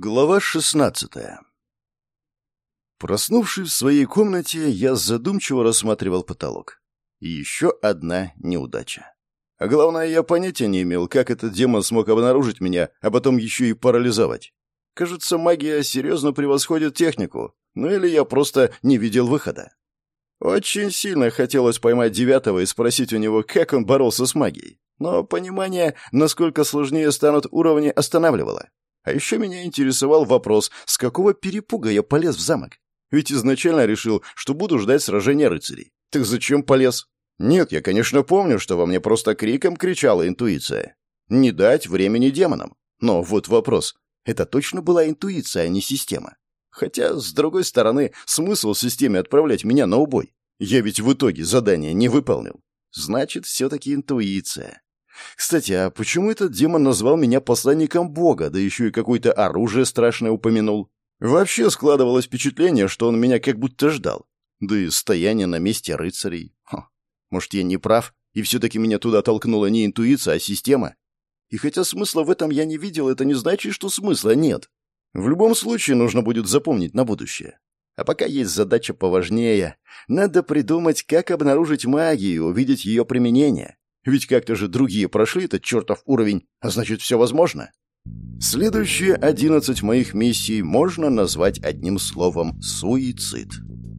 Глава шестнадцатая Проснувшись в своей комнате, я задумчиво рассматривал потолок. И еще одна неудача. А главное, я понятия не имел, как этот демон смог обнаружить меня, а потом еще и парализовать. Кажется, магия серьезно превосходит технику, ну или я просто не видел выхода. Очень сильно хотелось поймать девятого и спросить у него, как он боролся с магией. Но понимание, насколько сложнее станут уровни, останавливало. А еще меня интересовал вопрос, с какого перепуга я полез в замок? Ведь изначально решил, что буду ждать сражения рыцарей. Так зачем полез? Нет, я, конечно, помню, что во мне просто криком кричала интуиция. Не дать времени демонам. Но вот вопрос. Это точно была интуиция, а не система. Хотя, с другой стороны, смысл системе отправлять меня на убой? Я ведь в итоге задание не выполнил. Значит, все-таки интуиция. Кстати, а почему этот демон назвал меня посланником Бога, да еще и какое-то оружие страшное упомянул? Вообще складывалось впечатление, что он меня как будто ждал. Да и стояние на месте рыцарей. Ха. Может, я не прав, и все-таки меня туда толкнула не интуиция, а система? И хотя смысла в этом я не видел, это не значит, что смысла нет. В любом случае нужно будет запомнить на будущее. А пока есть задача поважнее. Надо придумать, как обнаружить магию увидеть ее применение. Ведь как-то же другие прошли этот чертов уровень, а значит, все возможно. Следующие одиннадцать моих миссий можно назвать одним словом «суицид».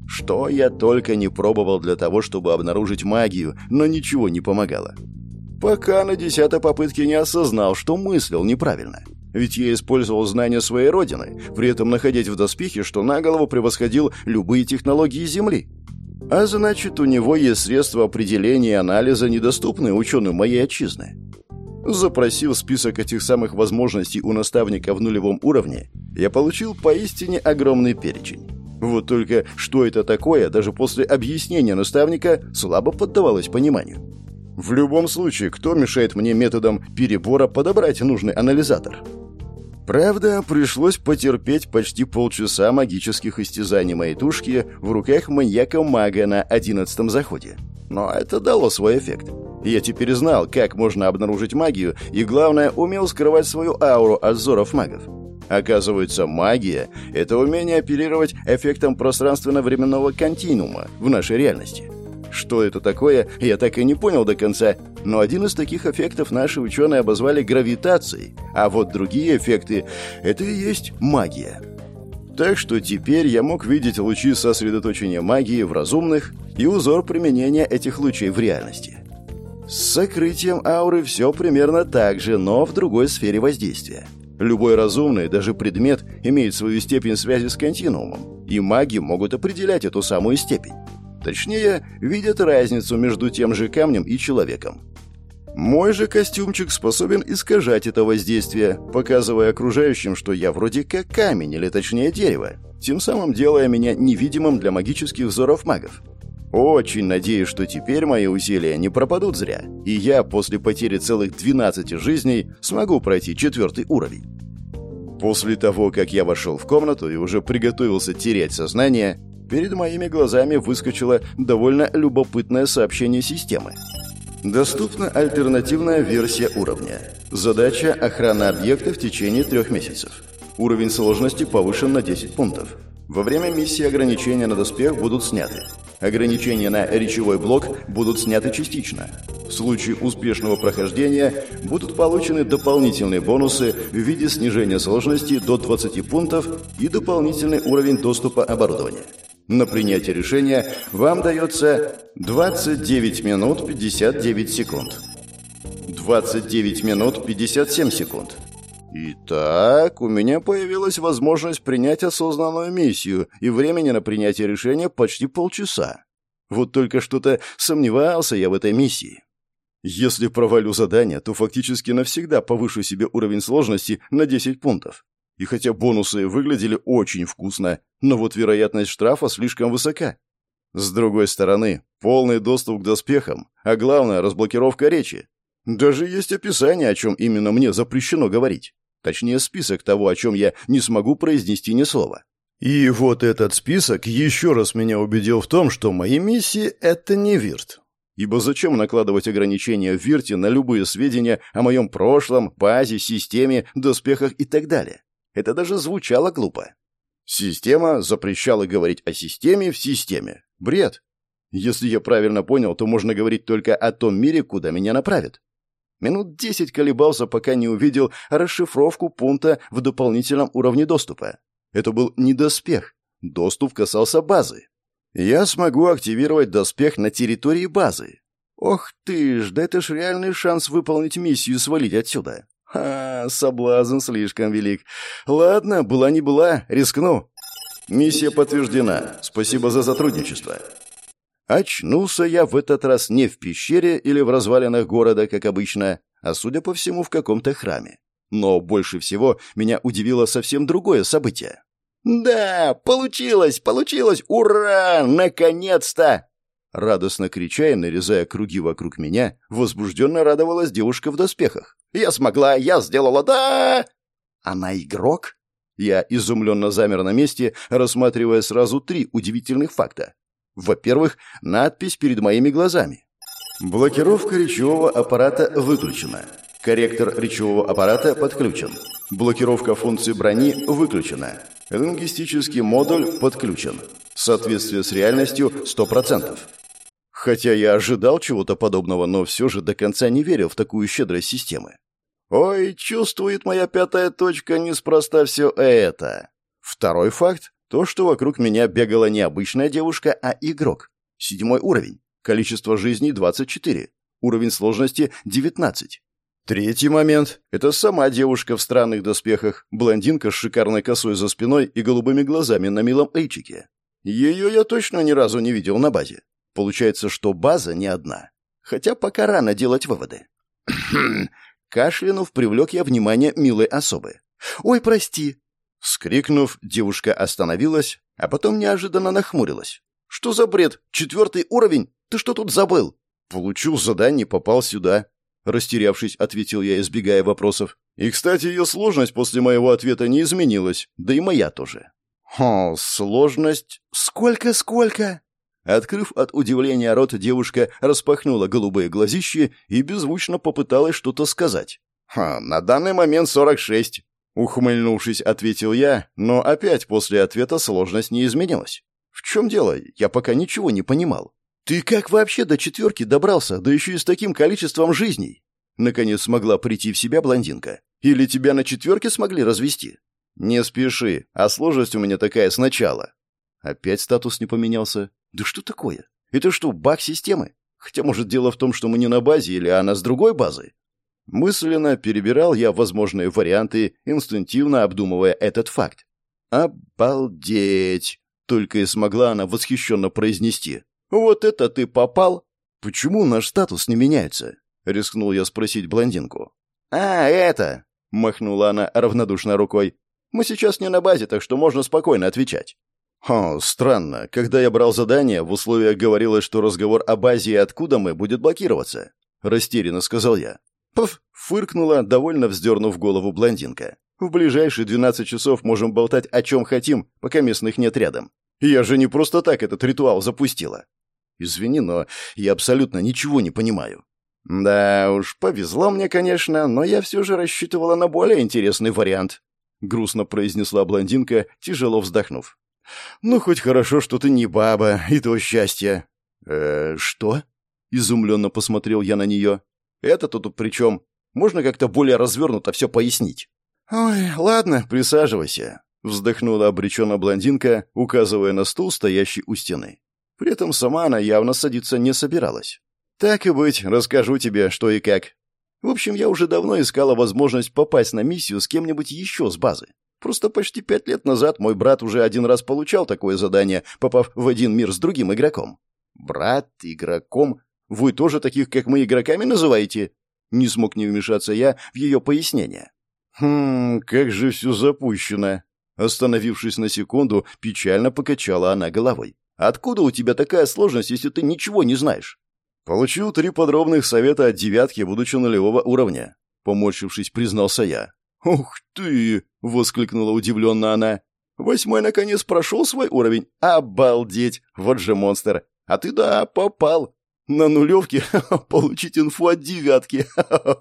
Что я только не пробовал для того, чтобы обнаружить магию, но ничего не помогало. Пока на десятой попытке не осознал, что мыслил неправильно. Ведь я использовал знания своей родины, при этом находясь в доспехе, что на голову превосходил любые технологии Земли. А значит, у него есть средства определения и анализа, недоступные ученым моей отчизны. Запросив список этих самых возможностей у наставника в нулевом уровне, я получил поистине огромный перечень. Вот только что это такое, даже после объяснения наставника, слабо поддавалось пониманию. В любом случае, кто мешает мне методом перебора подобрать нужный анализатор? Правда, пришлось потерпеть почти полчаса магических истязаний моей тушки в руках маньяка-мага на одиннадцатом заходе. Но это дало свой эффект. Я теперь знал, как можно обнаружить магию, и, главное, умел скрывать свою ауру от взоров магов. Оказывается, магия — это умение оперировать эффектом пространственно-временного континуума в нашей реальности. Что это такое, я так и не понял до конца, но один из таких эффектов наши ученые обозвали гравитацией, а вот другие эффекты — это и есть магия. Так что теперь я мог видеть лучи сосредоточения магии в разумных и узор применения этих лучей в реальности. С сокрытием ауры все примерно так же, но в другой сфере воздействия. Любой разумный, даже предмет, имеет свою степень связи с континуумом, и маги могут определять эту самую степень. Точнее, видят разницу между тем же камнем и человеком. Мой же костюмчик способен искажать это воздействие, показывая окружающим, что я вроде как камень, или точнее дерево, тем самым делая меня невидимым для магических взоров магов. Очень надеюсь, что теперь мои усилия не пропадут зря, и я после потери целых 12 жизней смогу пройти четвертый уровень. После того, как я вошел в комнату и уже приготовился терять сознание, перед моими глазами выскочило довольно любопытное сообщение системы. Доступна альтернативная версия уровня. Задача – охрана объекта в течение трех месяцев. Уровень сложности повышен на 10 пунктов. Во время миссии ограничения на доспех будут сняты. Ограничения на речевой блок будут сняты частично. В случае успешного прохождения будут получены дополнительные бонусы в виде снижения сложности до 20 пунктов и дополнительный уровень доступа оборудования. На принятие решения вам дается 29 минут 59 секунд. 29 минут 57 секунд. Итак, у меня появилась возможность принять осознанную миссию, и времени на принятие решения почти полчаса. Вот только что-то сомневался я в этой миссии. Если провалю задание, то фактически навсегда повышу себе уровень сложности на 10 пунктов. И хотя бонусы выглядели очень вкусно, но вот вероятность штрафа слишком высока. С другой стороны, полный доступ к доспехам, а главное, разблокировка речи. Даже есть описание, о чем именно мне запрещено говорить. Точнее, список того, о чем я не смогу произнести ни слова. И вот этот список еще раз меня убедил в том, что мои миссии — это не Вирт. Ибо зачем накладывать ограничения в Вирте на любые сведения о моем прошлом, базе, системе, доспехах и так далее? Это даже звучало глупо. Система запрещала говорить о системе в системе. Бред. Если я правильно понял, то можно говорить только о том мире, куда меня направят. Минут десять колебался, пока не увидел расшифровку пункта в дополнительном уровне доступа. Это был не доспех. Доступ касался базы. Я смогу активировать доспех на территории базы. Ох ты ж, да это ж реальный шанс выполнить миссию и свалить отсюда. Ха, соблазн слишком велик. Ладно, была не была, рискну. Миссия подтверждена. Спасибо за сотрудничество. Очнулся я в этот раз не в пещере или в развалинах города, как обычно, а, судя по всему, в каком-то храме. Но больше всего меня удивило совсем другое событие. «Да, получилось, получилось! Ура! Наконец-то!» Радостно крича и нарезая круги вокруг меня, возбужденно радовалась девушка в доспехах. «Я смогла! Я сделала! Да!» «Она игрок?» Я изумленно замер на месте, рассматривая сразу три удивительных факта. Во-первых, надпись перед моими глазами. Блокировка речевого аппарата выключена. Корректор речевого аппарата подключен. Блокировка функции брони выключена. Лингвистический модуль подключен. Соответствие с реальностью 100%. Хотя я ожидал чего-то подобного, но все же до конца не верил в такую щедрость системы. Ой, чувствует моя пятая точка неспроста все это. Второй факт то, что вокруг меня бегала не обычная девушка, а игрок. Седьмой уровень. Количество жизней 24. Уровень сложности 19. Третий момент – это сама девушка в странных доспехах, блондинка с шикарной косой за спиной и голубыми глазами на милом эйчике. Ее я точно ни разу не видел на базе. Получается, что база не одна. Хотя пока рано делать выводы. Кашлянув, привлек я внимание милой особы. «Ой, прости, Вскрикнув, девушка остановилась, а потом неожиданно нахмурилась. «Что за бред? Четвертый уровень? Ты что тут забыл?» «Получил задание, попал сюда», — растерявшись, ответил я, избегая вопросов. «И, кстати, ее сложность после моего ответа не изменилась, да и моя тоже». «Хм, сложность... Сколько, сколько?» Открыв от удивления рот, девушка распахнула голубые глазища и беззвучно попыталась что-то сказать. «Ха, на данный момент сорок шесть», Ухмыльнувшись, ответил я, но опять после ответа сложность не изменилась. В чем дело? Я пока ничего не понимал. Ты как вообще до четверки добрался, да еще и с таким количеством жизней? Наконец смогла прийти в себя блондинка. Или тебя на четверке смогли развести? Не спеши, а сложность у меня такая сначала. Опять статус не поменялся. Да что такое? Это что, баг системы? Хотя, может, дело в том, что мы не на базе, или она с другой базы? Мысленно перебирал я возможные варианты, инстинктивно обдумывая этот факт. «Обалдеть!» — только и смогла она восхищенно произнести. «Вот это ты попал!» «Почему наш статус не меняется?» — рискнул я спросить блондинку. «А, это!» — махнула она равнодушной рукой. «Мы сейчас не на базе, так что можно спокойно отвечать». «Хо, странно. Когда я брал задание, в условиях говорилось, что разговор о базе и откуда мы будет блокироваться», — растерянно сказал я. «Пф!» — фыркнула, довольно вздернув голову блондинка. «В ближайшие двенадцать часов можем болтать о чем хотим, пока местных нет рядом. Я же не просто так этот ритуал запустила». «Извини, но я абсолютно ничего не понимаю». «Да уж, повезло мне, конечно, но я все же рассчитывала на более интересный вариант», — грустно произнесла блондинка, тяжело вздохнув. «Ну, хоть хорошо, что ты не баба, и то счастье». «Э, что?» — изумленно посмотрел я на нее. Это-то тут при чем? Можно как-то более развернуто все пояснить?» «Ой, ладно, присаживайся», — вздохнула обреченно блондинка, указывая на стул, стоящий у стены. При этом сама она явно садиться не собиралась. «Так и быть, расскажу тебе, что и как. В общем, я уже давно искала возможность попасть на миссию с кем-нибудь еще с базы. Просто почти пять лет назад мой брат уже один раз получал такое задание, попав в один мир с другим игроком. Брат игроком вы тоже таких, как мы, игроками называете?» Не смог не вмешаться я в ее пояснение. «Хм, как же все запущено!» Остановившись на секунду, печально покачала она головой. «Откуда у тебя такая сложность, если ты ничего не знаешь?» «Получил три подробных совета от девятки, будучи нулевого уровня», — поморщившись, признался я. «Ух ты!» — воскликнула удивленно она. «Восьмой, наконец, прошел свой уровень. Обалдеть! Вот же монстр! А ты, да, попал. На нулевке получить инфу от девятки.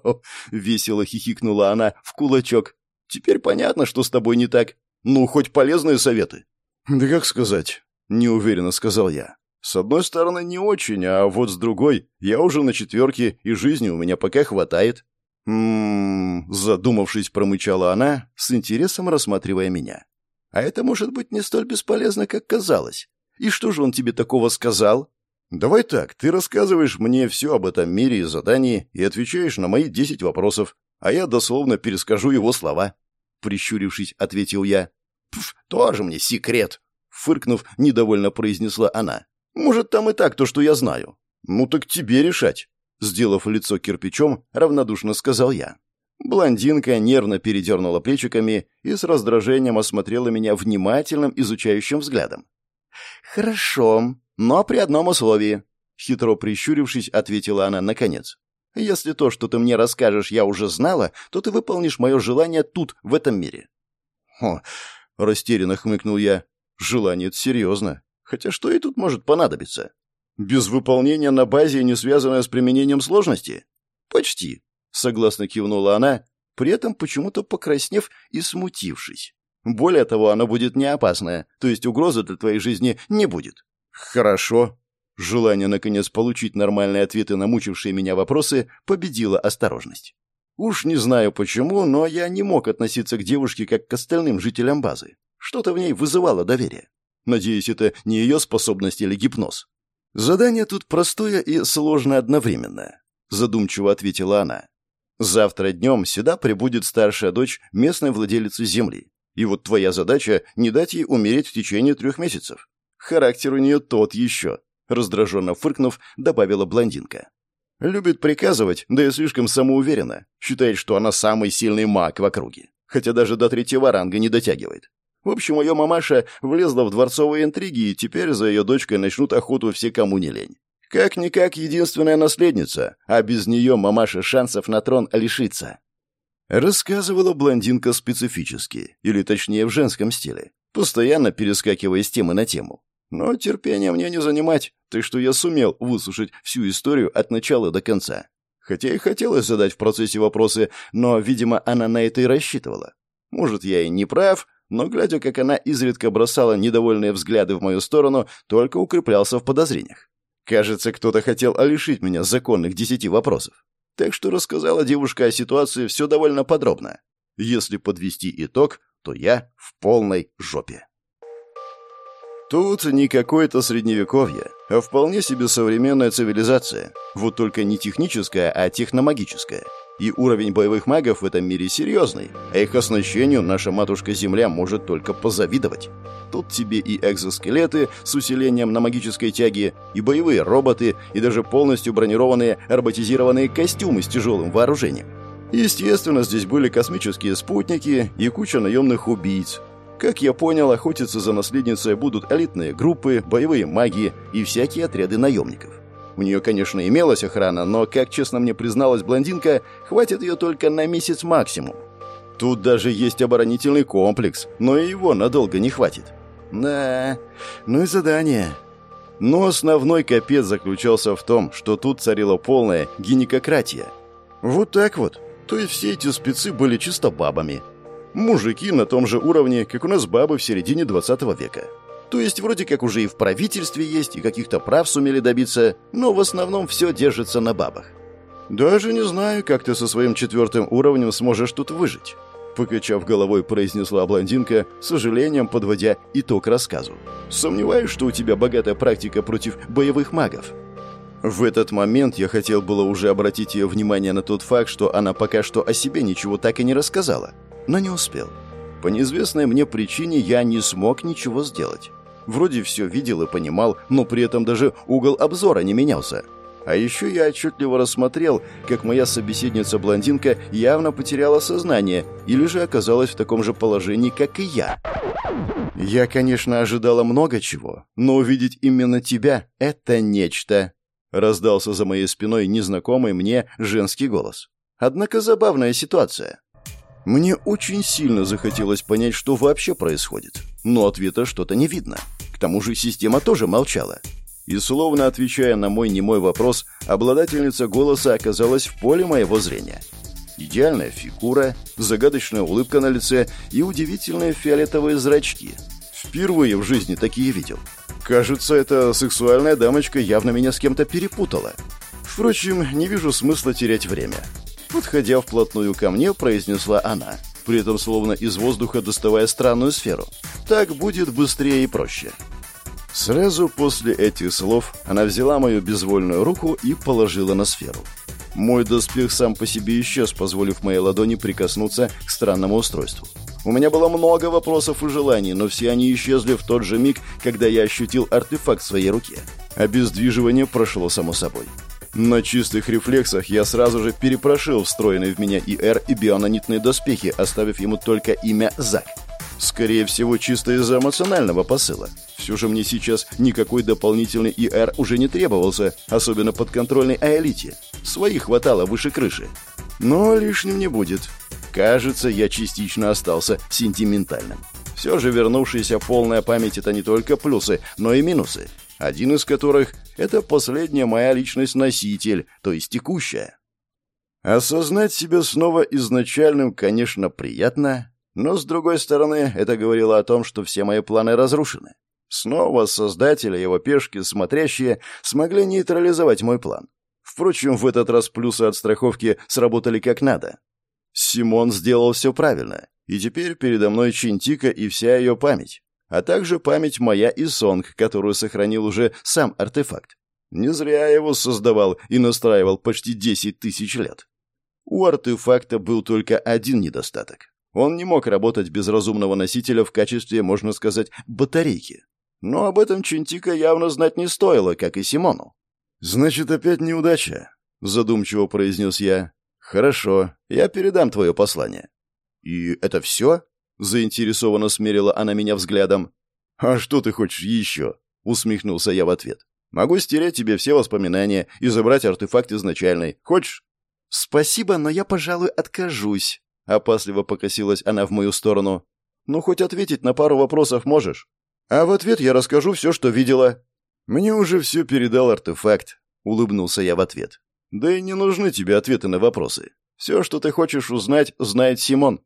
Весело хихикнула она в кулачок. Теперь понятно, что с тобой не так. Ну, хоть полезные советы». «Да как сказать?» — неуверенно сказал я. «С одной стороны, не очень, а вот с другой, я уже на четверке, и жизни у меня пока хватает». «М-м-м», задумавшись, промычала она, с интересом рассматривая меня. «А это может быть не столь бесполезно, как казалось. И что же он тебе такого сказал?» «Давай так, ты рассказываешь мне все об этом мире и задании и отвечаешь на мои десять вопросов, а я дословно перескажу его слова». Прищурившись, ответил я. «Пф, тоже мне секрет!» Фыркнув, недовольно произнесла она. «Может, там и так то, что я знаю». «Ну так тебе решать», Сделав лицо кирпичом, равнодушно сказал я. Блондинка нервно передернула плечиками и с раздражением осмотрела меня внимательным, изучающим взглядом. «Хорошо, но при одном условии», — хитро прищурившись, ответила она наконец. «Если то, что ты мне расскажешь, я уже знала, то ты выполнишь мое желание тут, в этом мире». «Хо», — растерянно хмыкнул я, — «желание-то серьезно. Хотя что и тут может понадобиться?» Без выполнения на базе, не связанное с применением сложности? Почти, согласно кивнула она, при этом почему-то покраснев и смутившись. Более того, она будет не опасная, то есть угрозы для твоей жизни не будет. Хорошо. Желание, наконец, получить нормальные ответы на мучившие меня вопросы победило осторожность. Уж не знаю почему, но я не мог относиться к девушке как к остальным жителям базы. Что-то в ней вызывало доверие. Надеюсь, это не ее способность или гипноз. «Задание тут простое и сложное одновременно», — задумчиво ответила она. «Завтра днем сюда прибудет старшая дочь местной владелицы земли. И вот твоя задача — не дать ей умереть в течение трех месяцев. Характер у нее тот еще», — раздраженно фыркнув, добавила блондинка. «Любит приказывать, да и слишком самоуверенно. Считает, что она самый сильный маг в округе. Хотя даже до третьего ранга не дотягивает. В общем, ее мамаша влезла в дворцовые интриги, и теперь за ее дочкой начнут охоту все, кому не лень. Как-никак единственная наследница, а без нее мамаша шансов на трон лишится. Рассказывала блондинка специфически, или точнее в женском стиле, постоянно перескакивая с темы на тему. Но терпения мне не занимать, так что я сумел выслушать всю историю от начала до конца. Хотя и хотелось задать в процессе вопросы, но, видимо, она на это и рассчитывала. Может, я и не прав, но, глядя, как она изредка бросала недовольные взгляды в мою сторону, только укреплялся в подозрениях. Кажется, кто-то хотел лишить меня законных десяти вопросов. Так что рассказала девушка о ситуации все довольно подробно. Если подвести итог, то я в полной жопе. Тут не какое-то средневековье, а вполне себе современная цивилизация. Вот только не техническая, а техномагическая. И уровень боевых магов в этом мире серьезный, а их оснащению наша матушка-Земля может только позавидовать. Тут тебе и экзоскелеты с усилением на магической тяге, и боевые роботы, и даже полностью бронированные роботизированные костюмы с тяжелым вооружением. Естественно, здесь были космические спутники и куча наемных убийц. Как я понял, охотиться за наследницей будут элитные группы, боевые маги и всякие отряды наемников. У нее, конечно, имелась охрана, но, как честно мне призналась блондинка, хватит ее только на месяц максимум. Тут даже есть оборонительный комплекс, но и его надолго не хватит. Да, ну и задание. Но основной капец заключался в том, что тут царила полная гинекократия. Вот так вот. То есть все эти спецы были чисто бабами. Мужики на том же уровне, как у нас бабы в середине 20 века. То есть вроде как уже и в правительстве есть, и каких-то прав сумели добиться, но в основном все держится на бабах. «Даже не знаю, как ты со своим четвертым уровнем сможешь тут выжить», покачав головой, произнесла блондинка, с сожалением подводя итог рассказу. «Сомневаюсь, что у тебя богатая практика против боевых магов». В этот момент я хотел было уже обратить ее внимание на тот факт, что она пока что о себе ничего так и не рассказала, но не успел. По неизвестной мне причине я не смог ничего сделать. Вроде все видел и понимал, но при этом даже угол обзора не менялся. А еще я отчетливо рассмотрел, как моя собеседница-блондинка явно потеряла сознание или же оказалась в таком же положении, как и я. Я, конечно, ожидала много чего, но увидеть именно тебя — это нечто. Раздался за моей спиной незнакомый мне женский голос. Однако забавная ситуация. Мне очень сильно захотелось понять, что вообще происходит, но ответа что-то не видно. К тому же система тоже молчала. И словно отвечая на мой немой вопрос, обладательница голоса оказалась в поле моего зрения. Идеальная фигура, загадочная улыбка на лице и удивительные фиолетовые зрачки. Впервые в жизни такие видел. Кажется, эта сексуальная дамочка явно меня с кем-то перепутала. Впрочем, не вижу смысла терять время. Подходя вплотную ко мне, произнесла она, при этом словно из воздуха доставая странную сферу. Так будет быстрее и проще. Сразу после этих слов она взяла мою безвольную руку и положила на сферу. Мой доспех сам по себе исчез, позволив моей ладони прикоснуться к странному устройству. У меня было много вопросов и желаний, но все они исчезли в тот же миг, когда я ощутил артефакт в своей руке. Обездвиживание прошло само собой. На чистых рефлексах я сразу же перепрошил встроенный в меня ИР и бионанитные доспехи, оставив ему только имя Зак. Скорее всего, чисто из-за эмоционального посыла. Все же мне сейчас никакой дополнительный ИР уже не требовался, особенно под контрольной Аэлите. Своих хватало выше крыши. Но лишним не будет. Кажется, я частично остался сентиментальным. Все же вернувшаяся полная память — это не только плюсы, но и минусы один из которых — это последняя моя личность-носитель, то есть текущая. Осознать себя снова изначальным, конечно, приятно, но, с другой стороны, это говорило о том, что все мои планы разрушены. Снова создатели, его пешки, смотрящие, смогли нейтрализовать мой план. Впрочем, в этот раз плюсы от страховки сработали как надо. Симон сделал все правильно, и теперь передо мной Чинтика и вся ее память а также память моя и Сонг, которую сохранил уже сам артефакт. Не зря я его создавал и настраивал почти 10 тысяч лет. У артефакта был только один недостаток. Он не мог работать без разумного носителя в качестве, можно сказать, батарейки. Но об этом Чинтика явно знать не стоило, как и Симону. «Значит, опять неудача», — задумчиво произнес я. «Хорошо, я передам твое послание». «И это все?» Заинтересованно смерила она меня взглядом. «А что ты хочешь еще?» — усмехнулся я в ответ. «Могу стереть тебе все воспоминания и забрать артефакт изначальный. Хочешь?» «Спасибо, но я, пожалуй, откажусь», — опасливо покосилась она в мою сторону. «Ну, хоть ответить на пару вопросов можешь?» «А в ответ я расскажу все, что видела». «Мне уже все передал артефакт», — улыбнулся я в ответ. «Да и не нужны тебе ответы на вопросы. Все, что ты хочешь узнать, знает Симон.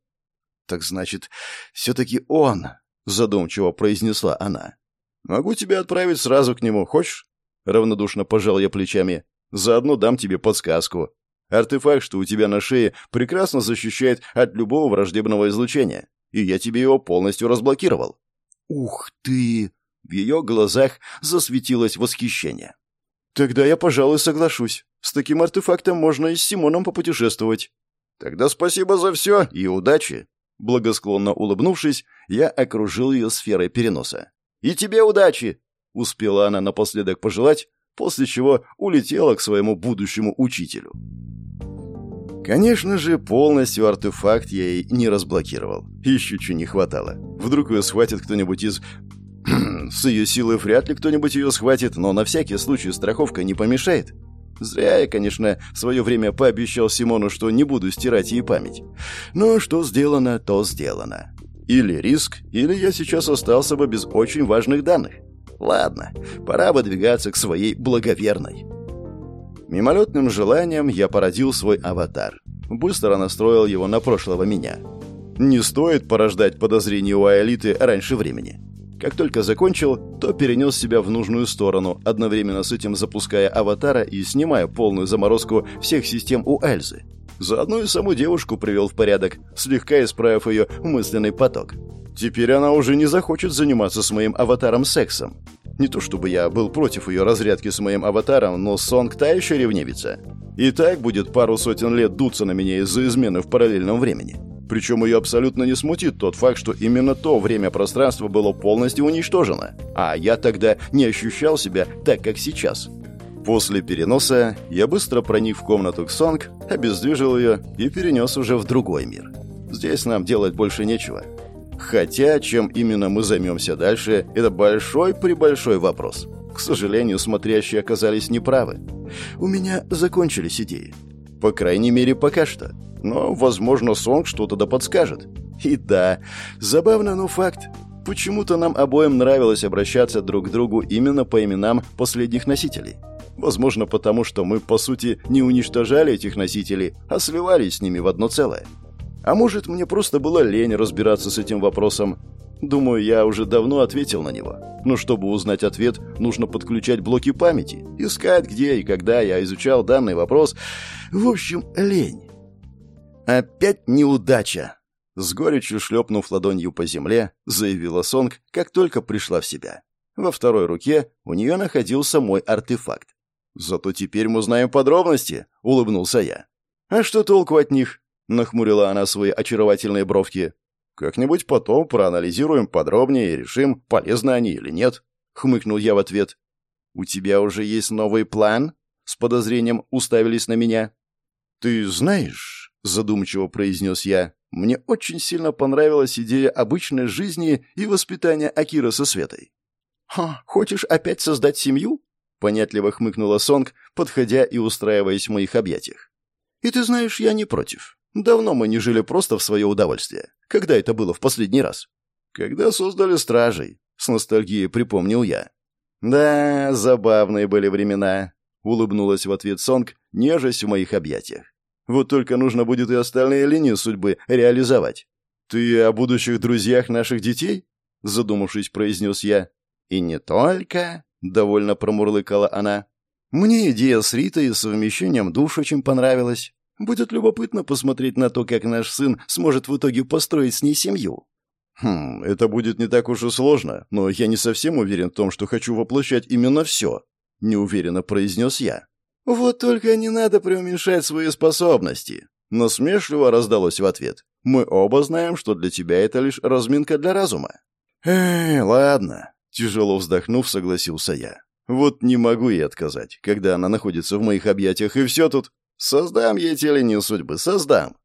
«Так значит, все-таки он», — задумчиво произнесла она. «Могу тебя отправить сразу к нему, хочешь?» Равнодушно пожал я плечами. «Заодно дам тебе подсказку. Артефакт, что у тебя на шее, прекрасно защищает от любого враждебного излучения, и я тебе его полностью разблокировал». «Ух ты!» В ее глазах засветилось восхищение. «Тогда я, пожалуй, соглашусь. С таким артефактом можно и с Симоном попутешествовать». «Тогда спасибо за все и удачи!» Благосклонно улыбнувшись, я окружил ее сферой переноса. «И тебе удачи!» — успела она напоследок пожелать, после чего улетела к своему будущему учителю. Конечно же, полностью артефакт я ей не разблокировал. Еще чего не хватало. Вдруг ее схватит кто-нибудь из... С ее силой вряд ли кто-нибудь ее схватит, но на всякий случай страховка не помешает. Зря я, конечно, в свое время пообещал Симону, что не буду стирать ей память. Но что сделано, то сделано. Или риск, или я сейчас остался бы без очень важных данных. Ладно, пора выдвигаться к своей благоверной. Мимолетным желанием я породил свой аватар. Быстро настроил его на прошлого меня. Не стоит порождать подозрения у Аэлиты раньше времени. Как только закончил, то перенес себя в нужную сторону, одновременно с этим запуская аватара и снимая полную заморозку всех систем у Эльзы. Заодно и саму девушку привел в порядок, слегка исправив ее мысленный поток. Теперь она уже не захочет заниматься с моим аватаром сексом. Не то чтобы я был против ее разрядки с моим аватаром, но Сонг та еще ревнивится. И так будет пару сотен лет дуться на меня из-за измены в параллельном времени. Причем ее абсолютно не смутит тот факт, что именно то время-пространство было полностью уничтожено, а я тогда не ощущал себя так, как сейчас. После переноса я быстро проник в комнату к Сонг, обездвижил ее и перенес уже в другой мир. Здесь нам делать больше нечего. Хотя, чем именно мы займемся дальше, это большой-пребольшой вопрос. К сожалению, смотрящие оказались неправы. У меня закончились идеи. По крайней мере, пока что. Но, возможно, Сонг что-то да подскажет. И да, забавно, но факт. Почему-то нам обоим нравилось обращаться друг к другу именно по именам последних носителей. Возможно, потому что мы, по сути, не уничтожали этих носителей, а сливались с ними в одно целое. А может, мне просто было лень разбираться с этим вопросом. Думаю, я уже давно ответил на него. Но чтобы узнать ответ, нужно подключать блоки памяти, искать, где и когда я изучал данный вопрос. В общем, лень. Опять неудача. С горечью шлепнув ладонью по земле, заявила Сонг, как только пришла в себя. Во второй руке у нее находился мой артефакт. «Зато теперь мы знаем подробности», — улыбнулся я. «А что толку от них?» — нахмурила она свои очаровательные бровки. «Как-нибудь потом проанализируем подробнее и решим, полезны они или нет», — хмыкнул я в ответ. «У тебя уже есть новый план?» — с подозрением уставились на меня. «Ты знаешь», — задумчиво произнес я, — «мне очень сильно понравилась идея обычной жизни и воспитания Акира со Светой». «Ха, хочешь опять создать семью?» — понятливо хмыкнула Сонг, подходя и устраиваясь в моих объятиях. «И ты знаешь, я не против. Давно мы не жили просто в свое удовольствие. Когда это было в последний раз? Когда создали стражей, с ностальгией припомнил я. Да, забавные были времена, улыбнулась в ответ Сонг, нежась в моих объятиях. Вот только нужно будет и остальные линии судьбы реализовать. Ты о будущих друзьях наших детей? задумавшись, произнес я. И не только, довольно промурлыкала она. Мне идея с Ритой и совмещением душ очень понравилась. Будет любопытно посмотреть на то, как наш сын сможет в итоге построить с ней семью. Хм, это будет не так уж и сложно, но я не совсем уверен в том, что хочу воплощать именно все, неуверенно произнес я. Вот только не надо преуменьшать свои способности. Насмешливо раздалось в ответ. Мы оба знаем, что для тебя это лишь разминка для разума. Эй, ладно, тяжело вздохнув, согласился я. Вот не могу ей отказать, когда она находится в моих объятиях, и все тут. Создам ей те судьбы, создам.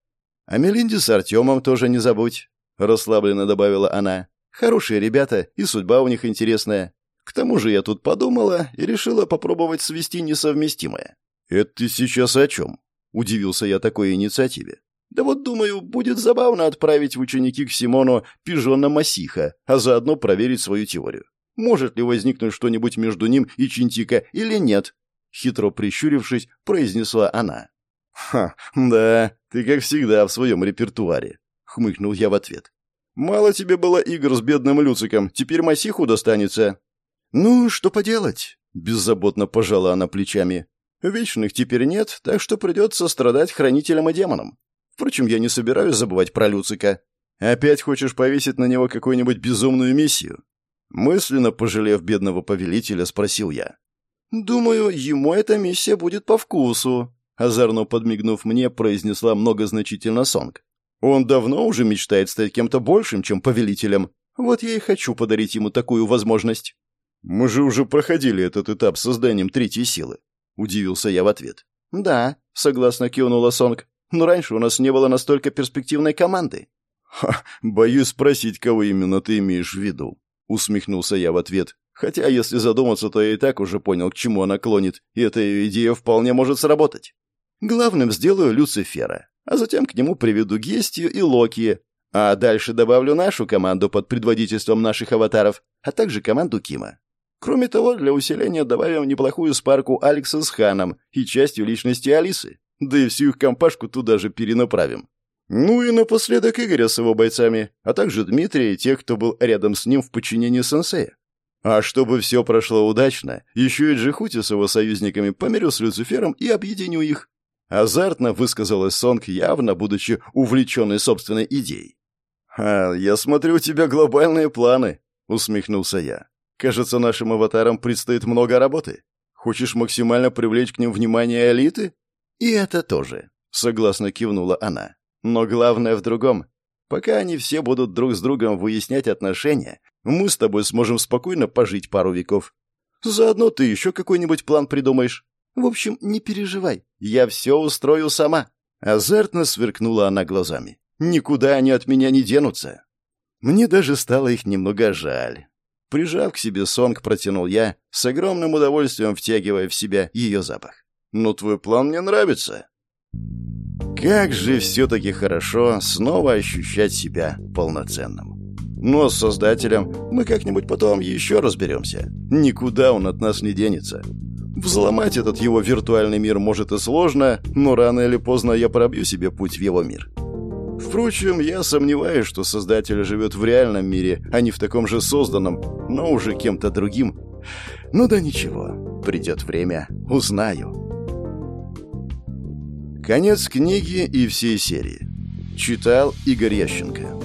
А Мелинде с Артемом тоже не забудь, расслабленно добавила она. Хорошие ребята, и судьба у них интересная. К тому же я тут подумала и решила попробовать свести несовместимое. Это ты сейчас о чем? Удивился я такой инициативе. Да вот, думаю, будет забавно отправить в ученики к Симону пижона Масиха, а заодно проверить свою теорию. Может ли возникнуть что-нибудь между ним и Чинтика или нет, хитро прищурившись, произнесла она. «Ха, да, ты как всегда в своем репертуаре», — хмыкнул я в ответ. «Мало тебе было игр с бедным Люциком, теперь Масиху достанется». «Ну, что поделать?» — беззаботно пожала она плечами. «Вечных теперь нет, так что придется страдать хранителям и демонам. Впрочем, я не собираюсь забывать про Люцика. Опять хочешь повесить на него какую-нибудь безумную миссию?» Мысленно пожалев бедного повелителя, спросил я. «Думаю, ему эта миссия будет по вкусу», — озорно подмигнув мне, произнесла многозначительно Сонг. «Он давно уже мечтает стать кем-то большим, чем повелителем. Вот я и хочу подарить ему такую возможность». «Мы же уже проходили этот этап созданием третьей силы», — удивился я в ответ. «Да», — согласно кивнула Сонг. «Но раньше у нас не было настолько перспективной команды». «Ха, боюсь спросить, кого именно ты имеешь в виду», — усмехнулся я в ответ, Хотя, если задуматься, то я и так уже понял, к чему она клонит, и эта ее идея вполне может сработать. Главным сделаю Люцифера, а затем к нему приведу Гестию и Локи, а дальше добавлю нашу команду под предводительством наших аватаров, а также команду Кима. Кроме того, для усиления добавим неплохую спарку Алекса с Ханом и частью личности Алисы, да и всю их компашку туда же перенаправим. Ну и напоследок Игоря с его бойцами, а также Дмитрия и тех, кто был рядом с ним в подчинении сенсея. А чтобы все прошло удачно, еще и Джихути с его союзниками помирю с Люцифером и объединю их. Азартно высказалась Сонг, явно будучи увлеченной собственной идеей. «А, я смотрю, у тебя глобальные планы», — усмехнулся я. «Кажется, нашим аватарам предстоит много работы. Хочешь максимально привлечь к ним внимание элиты?» «И это тоже», — согласно кивнула она. «Но главное в другом. Пока они все будут друг с другом выяснять отношения, мы с тобой сможем спокойно пожить пару веков. Заодно ты еще какой-нибудь план придумаешь. В общем, не переживай, я все устрою сама». Азартно сверкнула она глазами. «Никуда они от меня не денутся». Мне даже стало их немного жаль. Прижав к себе сонг, протянул я, с огромным удовольствием втягивая в себя ее запах. «Но твой план мне нравится». Как же все-таки хорошо снова ощущать себя полноценным. Но с создателем мы как-нибудь потом еще разберемся. Никуда он от нас не денется. Взломать этот его виртуальный мир может и сложно, но рано или поздно я пробью себе путь в его мир. Впрочем, я сомневаюсь, что Создатель живет в реальном мире, а не в таком же созданном, но уже кем-то другим. Ну да ничего, придет время, узнаю. Конец книги и всей серии. Читал Игорь Ященко.